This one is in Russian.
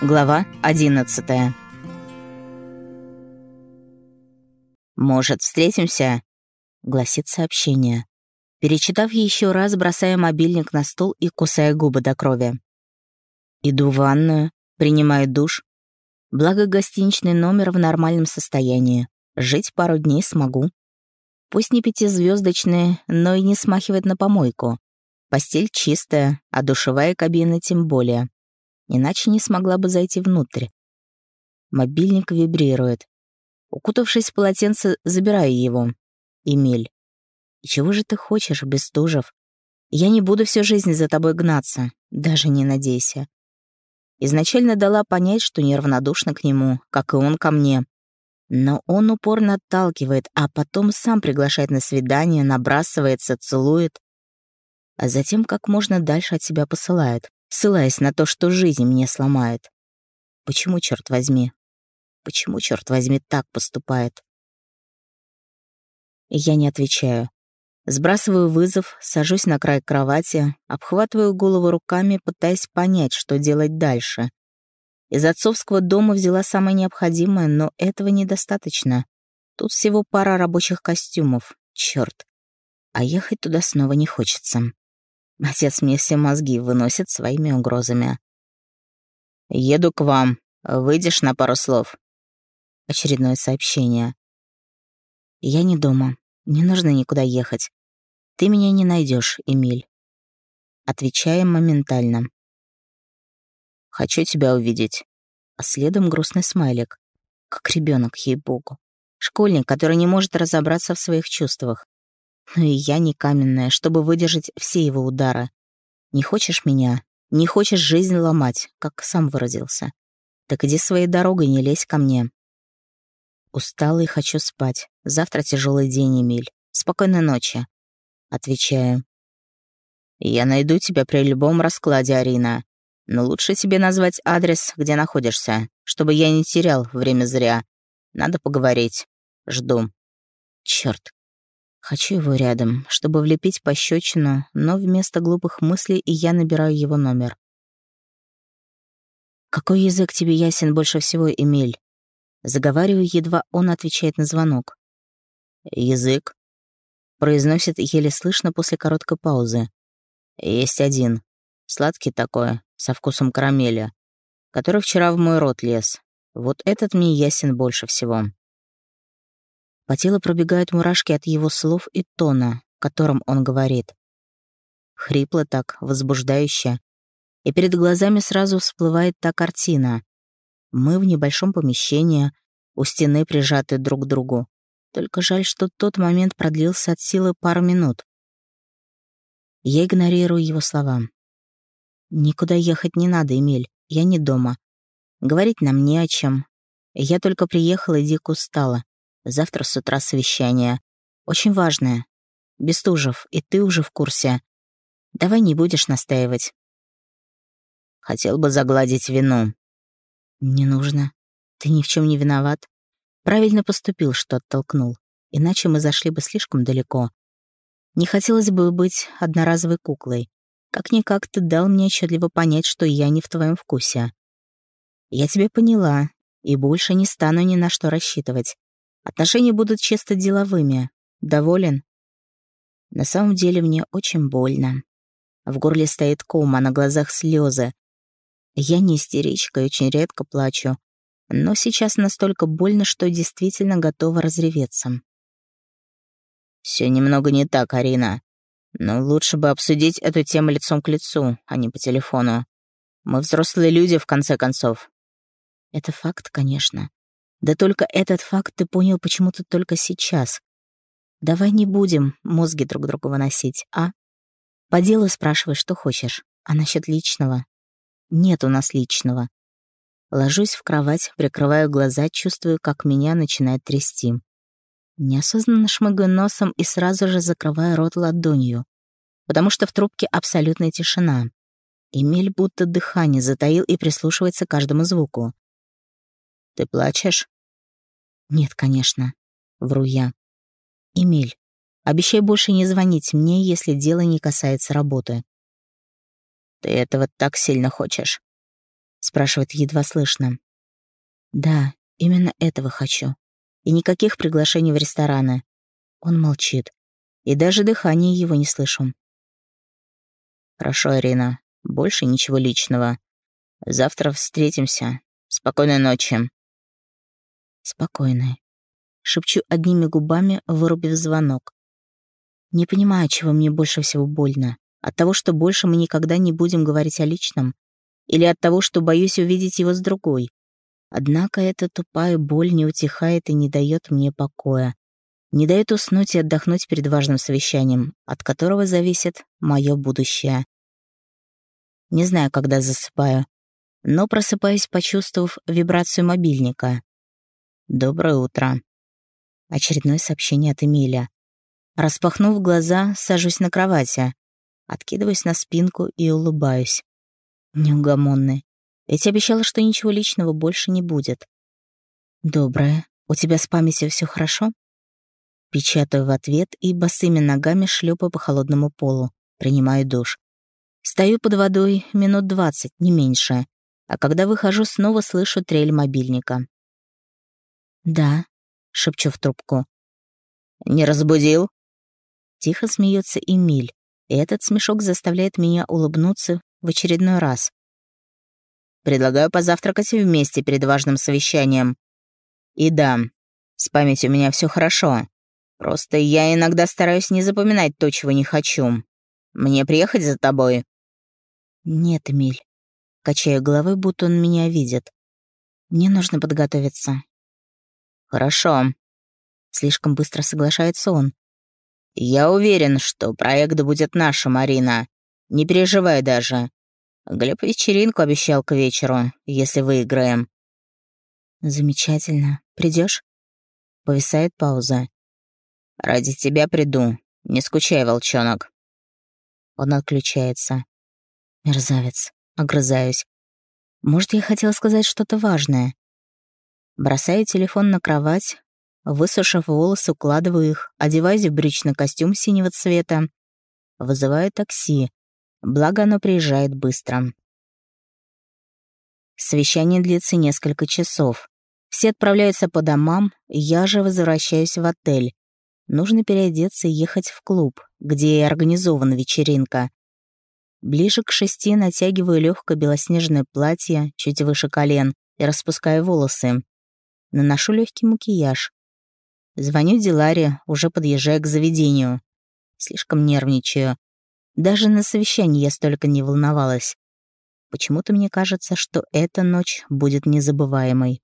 Глава одиннадцатая. «Может, встретимся?» — гласит сообщение. Перечитав еще раз, бросая мобильник на стол и кусая губы до крови. Иду в ванную, принимаю душ. Благо гостиничный номер в нормальном состоянии. Жить пару дней смогу. Пусть не пятизвездочная, но и не смахивает на помойку. Постель чистая, а душевая кабина тем более иначе не смогла бы зайти внутрь. Мобильник вибрирует. Укутавшись в полотенце, забираю его. Эмиль. И чего же ты хочешь, Бестужев? Я не буду всю жизнь за тобой гнаться, даже не надейся. Изначально дала понять, что неравнодушна к нему, как и он ко мне. Но он упорно отталкивает, а потом сам приглашает на свидание, набрасывается, целует, а затем как можно дальше от себя посылает ссылаясь на то, что жизнь мне сломает. Почему, черт возьми? Почему, черт возьми, так поступает? Я не отвечаю. Сбрасываю вызов, сажусь на край кровати, обхватываю голову руками, пытаясь понять, что делать дальше. Из отцовского дома взяла самое необходимое, но этого недостаточно. Тут всего пара рабочих костюмов. Чёрт. А ехать туда снова не хочется. Отец мне все мозги выносит своими угрозами. «Еду к вам. Выйдешь на пару слов?» Очередное сообщение. «Я не дома. Не нужно никуда ехать. Ты меня не найдешь, Эмиль». Отвечаем моментально. «Хочу тебя увидеть». А следом грустный смайлик. Как ребенок, ей-богу. Школьник, который не может разобраться в своих чувствах. Но и я не каменная, чтобы выдержать все его удары. Не хочешь меня? Не хочешь жизнь ломать, как сам выразился. Так иди своей дорогой, не лезь ко мне. Устала и хочу спать. Завтра тяжелый день, Эмиль. Спокойной ночи. Отвечаю. Я найду тебя при любом раскладе, Арина. Но лучше тебе назвать адрес, где находишься, чтобы я не терял время зря. Надо поговорить. Жду. Черт, Хочу его рядом, чтобы влепить пощечину, но вместо глупых мыслей я набираю его номер. «Какой язык тебе ясен больше всего, Эмиль?» Заговариваю, едва он отвечает на звонок. «Язык?» Произносит еле слышно после короткой паузы. «Есть один. Сладкий такой, со вкусом карамели, который вчера в мой рот лез. Вот этот мне ясен больше всего». По телу пробегают мурашки от его слов и тона, которым он говорит. Хрипло так, возбуждающе. И перед глазами сразу всплывает та картина. Мы в небольшом помещении, у стены прижаты друг к другу. Только жаль, что тот момент продлился от силы пару минут. Я игнорирую его слова. «Никуда ехать не надо, Эмиль, я не дома. Говорить нам не о чем. Я только приехала и дико устала. Завтра с утра совещание. Очень важное. Бестужев, и ты уже в курсе. Давай не будешь настаивать. Хотел бы загладить вину. Не нужно. Ты ни в чем не виноват. Правильно поступил, что оттолкнул. Иначе мы зашли бы слишком далеко. Не хотелось бы быть одноразовой куклой. Как-никак ты дал мне отчетливо понять, что я не в твоем вкусе. Я тебя поняла, и больше не стану ни на что рассчитывать. Отношения будут чисто деловыми. Доволен? На самом деле мне очень больно. В горле стоит ком, а на глазах слезы. Я не истеричка и очень редко плачу. Но сейчас настолько больно, что действительно готова разреветься. Все немного не так, Арина. Но лучше бы обсудить эту тему лицом к лицу, а не по телефону. Мы взрослые люди, в конце концов. Это факт, конечно. Да только этот факт ты понял почему-то только сейчас. Давай не будем мозги друг другу выносить, а? По делу спрашивай, что хочешь. А насчет личного? Нет у нас личного. Ложусь в кровать, прикрываю глаза, чувствую, как меня начинает трясти. Неосознанно шмыгаю носом и сразу же закрываю рот ладонью, потому что в трубке абсолютная тишина. Эмиль будто дыхание затаил и прислушивается к каждому звуку. Ты плачешь? Нет, конечно. Вру я. Эмиль, обещай больше не звонить мне, если дело не касается работы. Ты этого так сильно хочешь? спрашивает едва слышно. Да, именно этого хочу. И никаких приглашений в рестораны. Он молчит. И даже дыхание его не слышу. Хорошо, Ирина. Больше ничего личного. Завтра встретимся. Спокойной ночи. Спокойной. Шепчу одними губами, вырубив звонок. Не понимаю, чего мне больше всего больно. От того, что больше мы никогда не будем говорить о личном? Или от того, что боюсь увидеть его с другой? Однако эта тупая боль не утихает и не дает мне покоя. Не дает уснуть и отдохнуть перед важным совещанием, от которого зависит мое будущее. Не знаю, когда засыпаю, но просыпаюсь, почувствовав вибрацию мобильника. «Доброе утро». Очередное сообщение от Эмиля. Распахнув глаза, сажусь на кровати, откидываюсь на спинку и улыбаюсь. Неугомонный. Ведь обещала, что ничего личного больше не будет. «Доброе. У тебя с памятью все хорошо?» Печатаю в ответ и босыми ногами шлепаю по холодному полу. Принимаю душ. Стою под водой минут двадцать, не меньше. А когда выхожу, снова слышу трель мобильника. «Да», — шепчу в трубку. «Не разбудил?» Тихо смеется Эмиль, и этот смешок заставляет меня улыбнуться в очередной раз. Предлагаю позавтракать вместе перед важным совещанием. И да, с памятью у меня все хорошо. Просто я иногда стараюсь не запоминать то, чего не хочу. Мне приехать за тобой?» «Нет, Эмиль». Качаю головой, будто он меня видит. «Мне нужно подготовиться». «Хорошо». Слишком быстро соглашается он. «Я уверен, что проект будет наш, Марина. Не переживай даже. Глеб вечеринку обещал к вечеру, если выиграем». «Замечательно. Придешь? Повисает пауза. «Ради тебя приду. Не скучай, волчонок». Он отключается. Мерзавец. Огрызаюсь. Может, я хотела сказать что-то важное. Бросаю телефон на кровать, высушив волосы, укладываю их, одеваюсь в брючный костюм синего цвета, вызываю такси, благо оно приезжает быстро. Совещание длится несколько часов. Все отправляются по домам, я же возвращаюсь в отель. Нужно переодеться и ехать в клуб, где и организована вечеринка. Ближе к шести натягиваю легкое белоснежное платье, чуть выше колен, и распускаю волосы. Наношу легкий макияж. Звоню Диларе, уже подъезжая к заведению. Слишком нервничаю. Даже на совещании я столько не волновалась. Почему-то мне кажется, что эта ночь будет незабываемой.